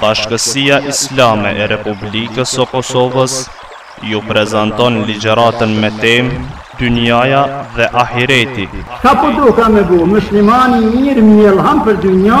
Bashkësia Islame e Republikës së Kosovës ju prezanton ligjëratën me temë Dynjaja dhe Ahireti. Sa po duka me bu, muslimani i mirë mjell ham për dynja,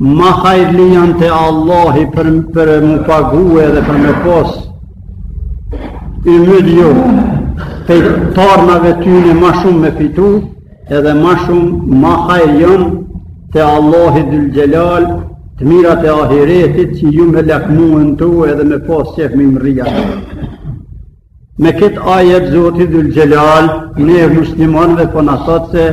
Ma hajrli janë te Allahi për, për mu pagu edhe për me pas. Ymyt ju, pej tarnave tyne ma shumë me fitu, edhe ma shumë ma hajr janë te Allahi Dhul Xhelal, të mirat e ahiretit që ju me lakmu n'to edhe me pas qef mi mrri. Me këtë ajet Zoti Dhul Xhelal ne muslimanëve po na thotë se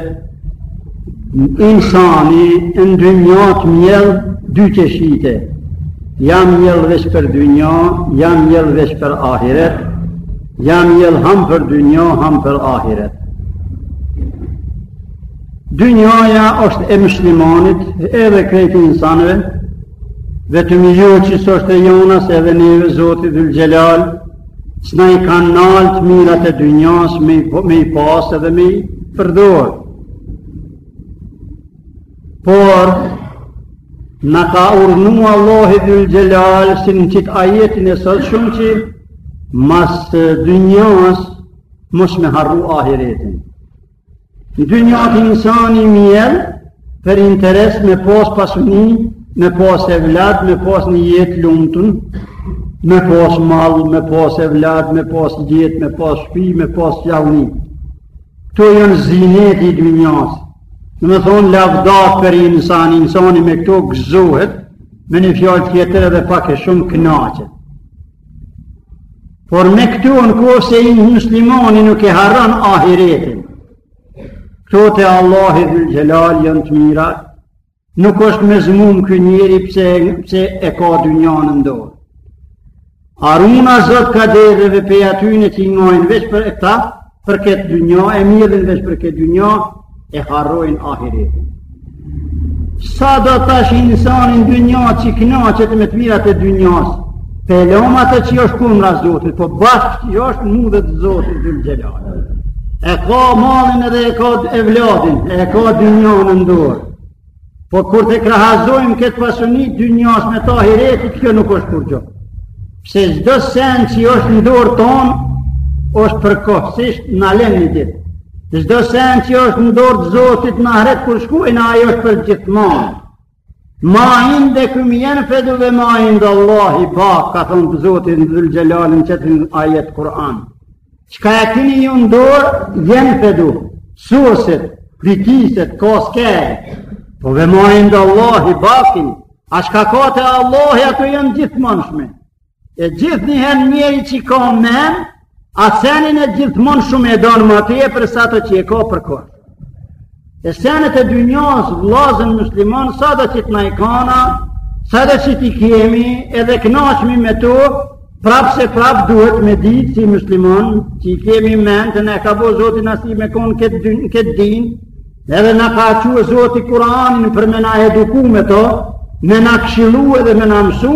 insani në dynja të mjell dy qeshite. Ja mjell veç për dynja, ja mjell veç për ahiret, ja mjell ham për dynja, ham për ahiret. Dynjaja është e muslimanit, edhe krejt insanëve, vetëm jo që s'është e jonas edhe neve Zoti Dhul Xhelal, S'na i ka nalë të mirat e dynjas me, me i pasë dhe me i përdorë. Por, na ka urdhnu Allahi Dhul Xhelal, si në qitë ajetin e sotshëm që, mas dynjas, mos me harru ahiretin. Në dynjatë insani mjell, për interes me pas pasuni, me pas evlad, me pas një jetë t'lumtun, me pas mall, me pas evlad, me pas jetë, me pas shpi, me pas javni. Këto janë zineti i dynjasë. Domethonë lavdat për insan, insani me këto gëzohet, me një fjalë tjetër edhe pak e shumë knaqet. Por me këto në qoftë se ni muslimoni nuk e harran ahiretin. Këto te Allahi Dhul Xhelal janë të mira, nuk është mezmum ky njeri pse, pse e ka dynjanë n'dorë. Na run Zot Kader dhe pej atyne qi ngojnë veç për këta, për këtë dynja, e mjellin veç për këtë dynja, e harrojnë ahiretin. Sado tash insani n'dynja që knaqet me të mirat e dynjas, po lum ata që është kumë nga zotit, po bashkë që është mu dhe te Zoti Dhul Xhelal. E ka mallin edhe e ka evladin, e ka dynjanë n'dorë. Po kur ta krahazojmë këtë pasuni t'dynjas me t'ahiretit, kjo nuk është kurgjo. Pse çdo sen që është në dorë tonë, është përkohësisht na len një ditë. Çdo sen që është në dorë të zotit n'ahiret kur shkojnë, ajo është përgjithmonë. Ma indekum jenfedu dhe ma indallahi bak, ka thonë Zoti Dhul Xhelal në tjetrin ajet n'Kur'an. Çka e kini ju n'dorë, jenfedu, soset, kritiset, koskejë, po ve ma indallahi bakin, a çka ka te Allahi ato janë gjithmonshme. E gjithnjëherë njeri që ka men, a senin e gjithmonshëm e don ma tepër sa atë që e ka përkohë. E senet e dynjas, vllazën muslimon, sado që të na i ka ana, sado që t'i kemi, edhe knaqmi me to, prapë se prapë duhet me ditë si muslimon, që i kemi ment e na ka bo Zoti nasib me konë n'këtë, dyn, këtë din, edhe na ka çu Zoti Kuranin për me na eduku me to, me na këshilu edhe me na mësu,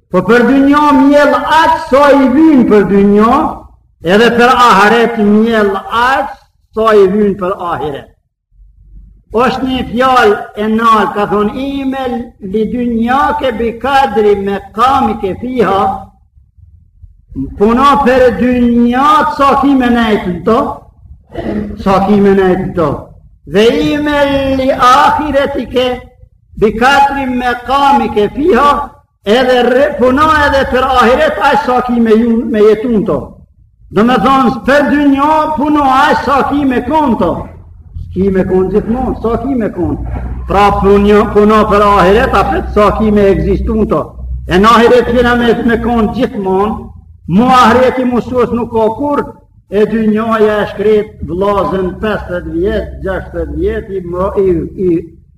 Po për dynja mjell aq sa i vyn për dynja, edhe për ahiret mjell aq sa i vyn për ahiret. Oshtë një fjalë e nalt, ka thonë, imel li dunjake bi kadri mekamike fiha, puno për dynjat sa ki me nejtë në to, sa ki me nejtë në to, dhe imel li ahiretike, bi kadri mekamike fiha, edhe rë, puno edhe për ahiret, aq sa ki me, ju, me jetu n'to. Domethonë, për dynja puno aq sa ki me konë n'to. Ki me konë gjithmonë, s'ki me konë. Pra puno për ahiret, apet sa ki me egzistu n'to. E në ahiret kjena me, me konë gjithmonë, mu ahireti m'u sos nuk ka kurr, e dynjaja e shkret vllazën 50 vjetë, 60 vjetë, i, i, i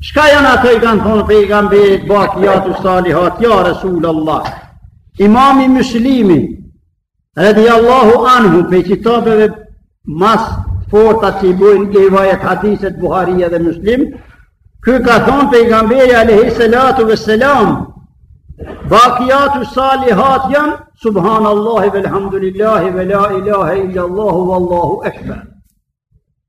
Shka janë ato i kanë thonë Pejgamberit bakijatu salihat, ja Resulallah. Imami Muslimi, radijallahu anhu pej kitabeve ma s'forta që i bojnë rivajet hadiset Buharia dhe Muslim, ky ka thonë Pejgamberi alejhi salatu ve selam, bakijatu salihat janë, subhanallahi velhamdulillahi ve la ilahe illallahu vallahu ekber.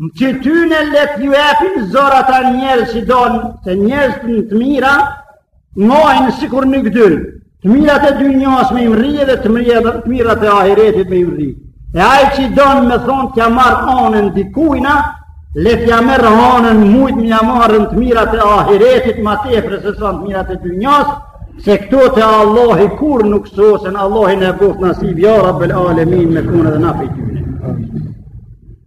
Në qëtyne le t'ju epin zor ata njerëz që donë, te njerëzt në të mira, ngojnë sikur në këtë dyn, të mirat e dynjas me i mrri edhe të mirat e ahiretit me i mrri. E aj që don me thonë t'ia marr anën dikujna, le t'ia merr anën mujtë me ia marrë në të mirat e ahiretit ma tepër se sa n'të mirat e dynjas, se këto te Allahi kurr nuk sosen, Allahi na e boftë nasib, ja rabbel alemin me kon edhe na pej tyne.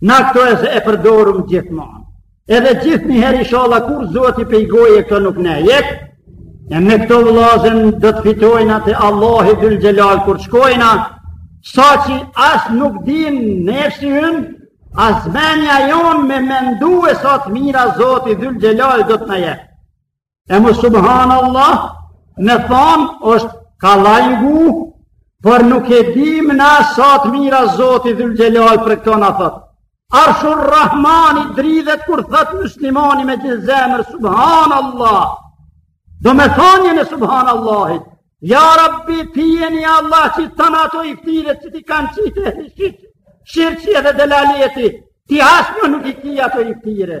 Na këto e se e përdorëm gjithmonë. Edhe gjithnjëherë ishalla kurr Zoti pej goje këto nuk na i hek, e me këto vllazën do të fitojna te Allahi dhul xhelal kur shkojna, sa që as nuk din nefsi ynë, as menja jonë me mendu e sa të mira Zoti dhul xhelal do të na jep. E me subhan Allah, me thonë është kallaj n'gju, por nuk e dim na sa të mira Zoti dhul xhelal për këto na thotë. Arshur Rahmani dridhet kur thotë muslimani me gjithë zemër, subhan Allah. Domethonë e subhan Allahit, ja rabbi ti je një Allah që tanë ato iftire që t'i kanë qitë e shqit, shirki edhe delaleti, ti asnjë nuk i ki ato iftire.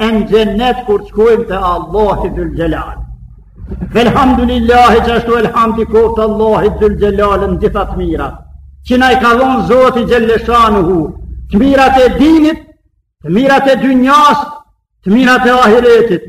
e në xhennet kur të shkojmë te Allahi dhul xhelal. Velhamdulillahi qashtu elhamdi koftë Allahi dhul xhelal në gjitha të mirat, që na i ka dhonë Zoti xhelle shanuhu, të mirat e dinit, të mirat e dynjas, të mirat e ahiretit,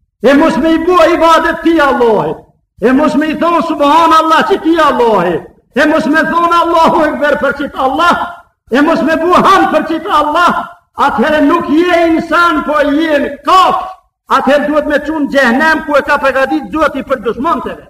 e mos me i bo ibadet qiti Allahit, e mos me i thonë subhan Allah qiti Allahit, e mos me thonë Allahu ekber për qit Allah, e mos me bo hanë për qit Allah, atëherë nuk je insan, po je një kafshë, atëherë duhet me çu n'xhehnem ku e ka pregadit Zoti për dushmont e vet.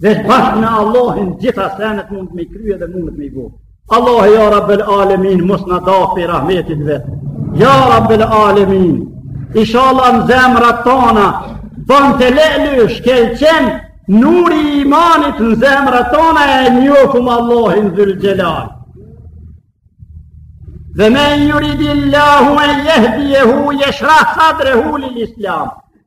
Dhe bashkë me Allahin gjitha senet mund me i krye dhe mund me i bo. Allah ja rabbel alemin, mos na daftë pi rahmetit vet. Ja rabbel alemin, ishalla në zemrat tona, ban telelu, shkëlqen, nuri imanit në zemrat tona e njohim Allahin dhul xhelal. Fe men juridillahu en jehdijehu, jeshrah sadrehu lil islam.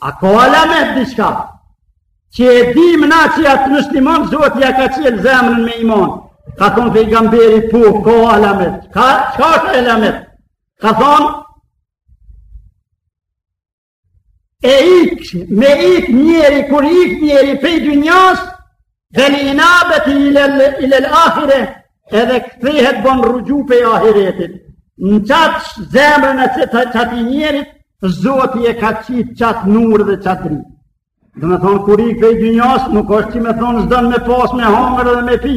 A ka alamet diçka? Që e dim na që atë musliman Zoti ja ka çel zemrën me iman. Ka thonë pejgamberi po ka alamet. Çka asht ai alamet? Ka thonë E ik, me ik njeri, kur ik njeri pej dynjas, Vel inabeti ilel ahire, edhe kthehet bon rruxhu pej ahiretit. Në qatë zemrën e qe qati njerit, zoti e ka qitë qatë nur dhe qatë dritë. Domethonë, kur ik pej dynjas, nuk është që me thonë, s'don me pasë, me hangër dhe me pi.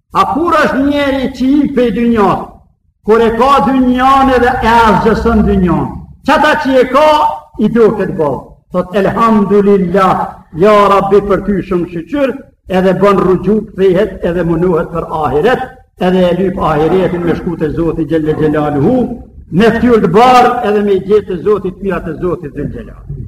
A kur është njeri që ik pej dynjas, kur e ka dynjan edhe e asgjëson dynjan, qata që e ka, i doket boll. Thot, elhamdulillah, ja rabbi për ty shumë shyqyr, edhe bon rruxhu kthehet edhe munohet për ahiret, edhe e lyp ahiretin me shku te Zoti xhelle xhelaluhu, me ftyrë të bardhë edhe me i gjithë të zotit, pja të zotit xhelle xhelaluhu.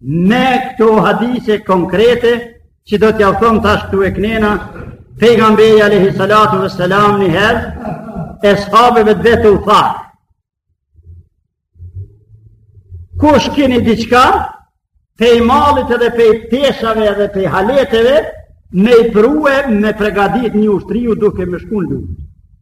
me këto hadise konkrete që do t'ja thom tash këtu e kënena pejgamberi alejhi salatu ve selam një herë eshabeve të vet u tha kush kini diçka pej mallit edhe pej peshave edhe pej haleteve me i pru me pregadit një ushtri u duke me shku n'luftë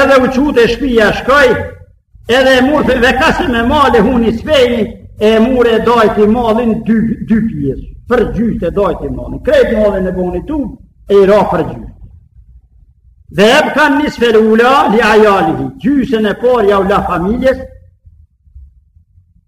edhe u çu te shpia shkoj, edhe e mur ve kaseme malehu nisfejni, e mur e dajti malin dy, dy pjesë, përgjysë e dajti malin, krejt malin e boni tub, e i ra përgjysë. Ve ebka nisfel ula, li ajalihi, gjysën e parë jau la familjes,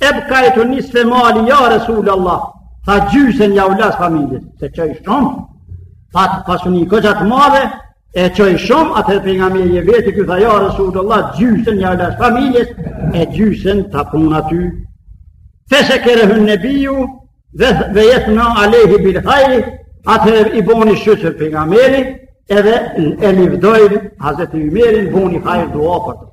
Ebkajtu nisfe mali, ja Resul Allah, tha gjysën jau lashë familjes, se çoi shumë, tha pasuni koxha të madhe, e çoi shumë, atëherë pejgamberi e veti, ky tha ja Resul Allah, gjysën jau lashë familjes, e gjysën ta pruna aty. Fe shekerehun nebiju, ve, ve ethna alejhi bil hajri, atëherë i boni shyqyr pejgamberi, edhe e livdoj Hazreti Ymerin, boni hajr dua për të.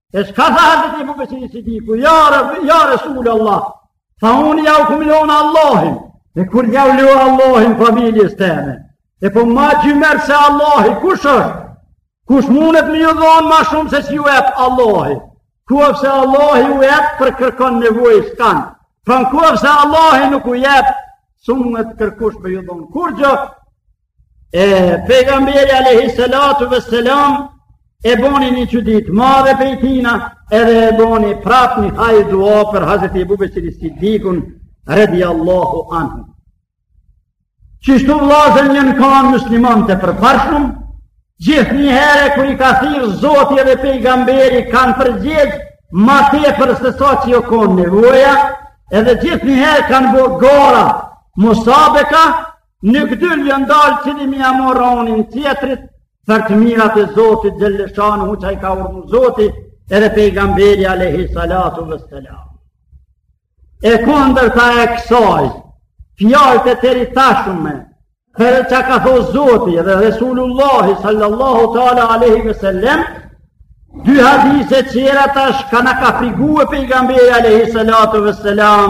E çka tha hazreti Ebu Beqiri Siddiku, ja Re, ja Resul Allah, tha unë jau kum lonë Allahin, e kur jau lo Allahin familjes teme, e po ma xhymert se Allahi, kush është? Kush mundet me ju dhonë ma shumë se që ju ep Allahi? Koftë se Allahi u ep, për kërkon nevojë s'kanë. Por në koftë se Allahi nuk u ep, s'mundet kërkush me ju dhonë kurgjo. E pejgamberi alejhi salatu vesselam e boni një çudi të madhe pej tina edhe e boni prap një hajr dua për Hazreti Abu Bekr Siddikun radiallahu anhu. Qishtu vllazën jonë kanë muslimont e përparshëm, gjithnjëherë kur i ka thirrë zoti dhe pejgamberi kanë përgjegj, ma tepër se sa që o konë nevoja, edhe gjithnjëherë kanë bo gara, musabeka, Në këdyl janë dalë cili me ia marr onën tjetrit, për të mirat e Zotit xhel-le shanuhu çka ka urdhnu Zoti edhe pejgamberi alejhi salatu ve selam. E kundërta e kësaj, fjalët e deritashme, prej çka ka tho Zoti dhe Resulullahi sallallahu teala alejhi ve selam, dy hadise tjera tash ka na ka frigu pejgamberi alejhi salatu ve selam,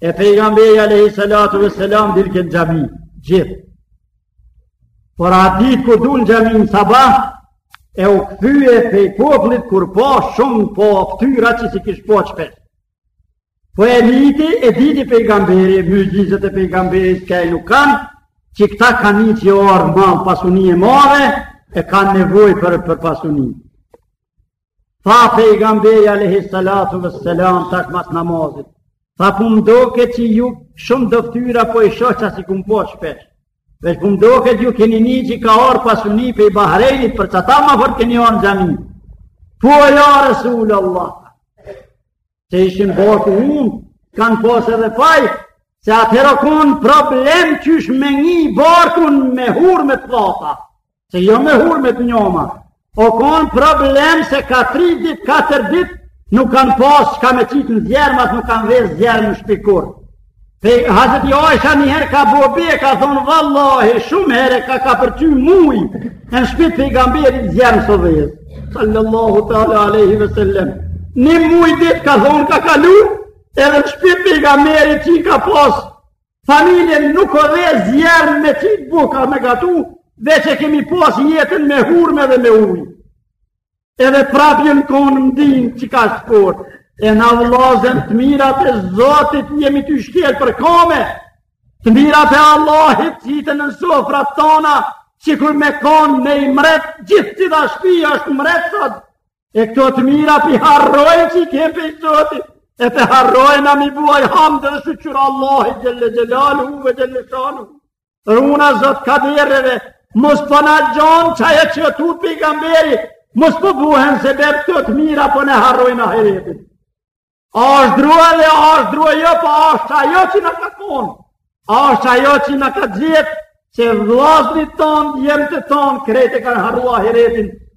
E pejgamberi alejhi salatu ve selam dilke në xhami, gjithë. Por atë ditë kur dul në xhami në sabah, e u kthye pej popullit kur pa shumë, pa ftyra që s'i kish pa shpesh. Po e niti e diti pejgamberi, muxhizet e pejgamberit skaj nuk kanë, që këta kanë ni që o ardh mal, pasuni e madhe, e kanë nevojë për, për pasuni. Tha pejgamberi alejhi salatu ve selam tash mas namazit. Tha po m'doket që ju shumë do ftyra po i shoh që s'i kum pa shpesh. Veç po m'doket që ju keni ni që ka ardh pasuni pej Bahrejnit për qata ma fort keni ardh në xhami. Po e ja Resul Allah. se ishin bo të untë, s'kanë pas edhe faj, se atëherë o konë problem qysh me ngi barkun me hurme të thata, se jo me hurme të njoma, o konë problem se ka 3 dit, 4 dit, nuk kanë pasë çka me qitë në zjerm as, nuk kanë dhez zjerm në shpi kurrë. Se Hazreti Aisha një herë ka bo be e ka thonë vallahi shumë herë ka kapërcy muj e në shpi t'pejgamberit zjerm s'u dhez. Sallallahu ta'ala aleyhi ve sellem. Një muj dit ka thonë ka kalu edhe në shpi t'pejgamberit që i ka pasë familjen nuk o dhez zjerm me qitë bukë a me gatu veç e kemi pasë jetën me hurme dhe me ujë. Edhe prap jon konë mdinë që ka shkurt, e na vllazën të mirat e zotit jemi tu i shkelë për kome, të mirat e Allahit që i të në sofrat tona, që kur me konë me ni mret, gjithcila shpi është mret sot, e këto të mira t'i harrojmë që i kemë prej zotit, e të harrojmë na me i bo hamd edhe shyqyr Allahit xhele xhelaluhu ve xhele shanuhu, Runa zot kaderëve, mos po na gjon qajo që u tut pejgamberi, mos po buhen sebep këto të mira po ne harrojmë ahiretin. A është drua dhe a është drua jo, po a është qajo që na ka konë, a është qajo që na ka gjet, se vllaznit tonë, djemt tonë, krejt e kanë harru ahiretin,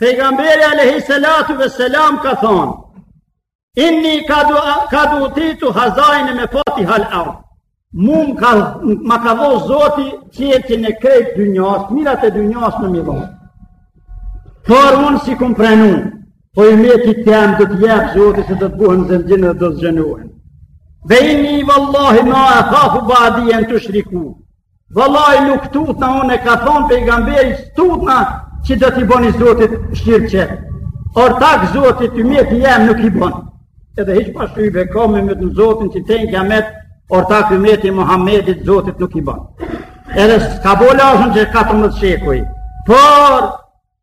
Pejgamberi alaihi salatu ve selam ka thonë: Inni kad utitu hazaine mefatihal ard. Mu ma ka dhon Zoti çelsin e krejt dynjas, mirat e dynjas me m'i dhon. Por un s'i kum pranu, po ymetit tem do t'i jap Zoti se do të buhen zengjin dhe do të zengjinohen. Dhe inni vallahi ma ahafu badi an tushriku. Vallahi nuk tutna unë e ka thonë pejgamberi s'tutna që do t'i boni Zotit shirk. Ortak Zotit ymeti jem nuk i bon. Edhe hiç pa shybe ka me met në Zotin që te n'kijamet, ortak ymeti Muhammedit Zotit nuk i bon. Edhe s'ka bola është në që 14 shekuj. Por,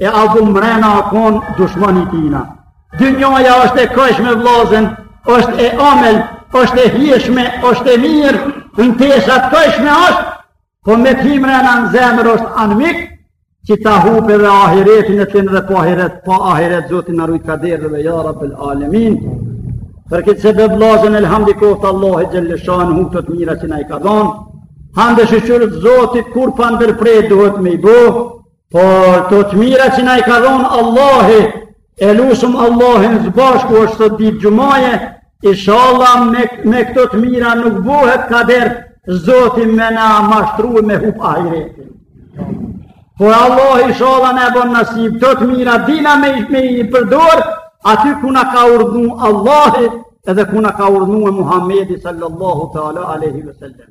E abu mrena a kon dushman i tina. Dynjaja është e kojshme vllazën, është e amel, është e hijshme, është e mirë, në teshat kojshme është, po me t'hi mrena në zemër është anmik, që ta hup edhe ahiretin e tin dhe pa ahiret, pa ahiret zoti na rujt kaderëve ja rabbel alemin. Për këtë sebeb vllazën elhamdi koftë Allah e xhele shanuhu këto të mira që na i ka dhanë, hamd e shyqyr zotit kurr pa ndërpre duhet me i bo, Por këto të mira që na i ka dhonë Allahi, e lusëm Allahin s'bashku në këtë ditë gjumaje, inshalla me, me këto të mira nuk bohet kader, Zoti me na mashtru me hup ahiretin. Por Allahi inshalla na e bon nasib, këto të mira dina me, me i përdor, aty ku na ka urdhnu Allahi, edhe ku na ka urdhnue Muhammedi sallallahu ta'ala aleyhi ve sellem.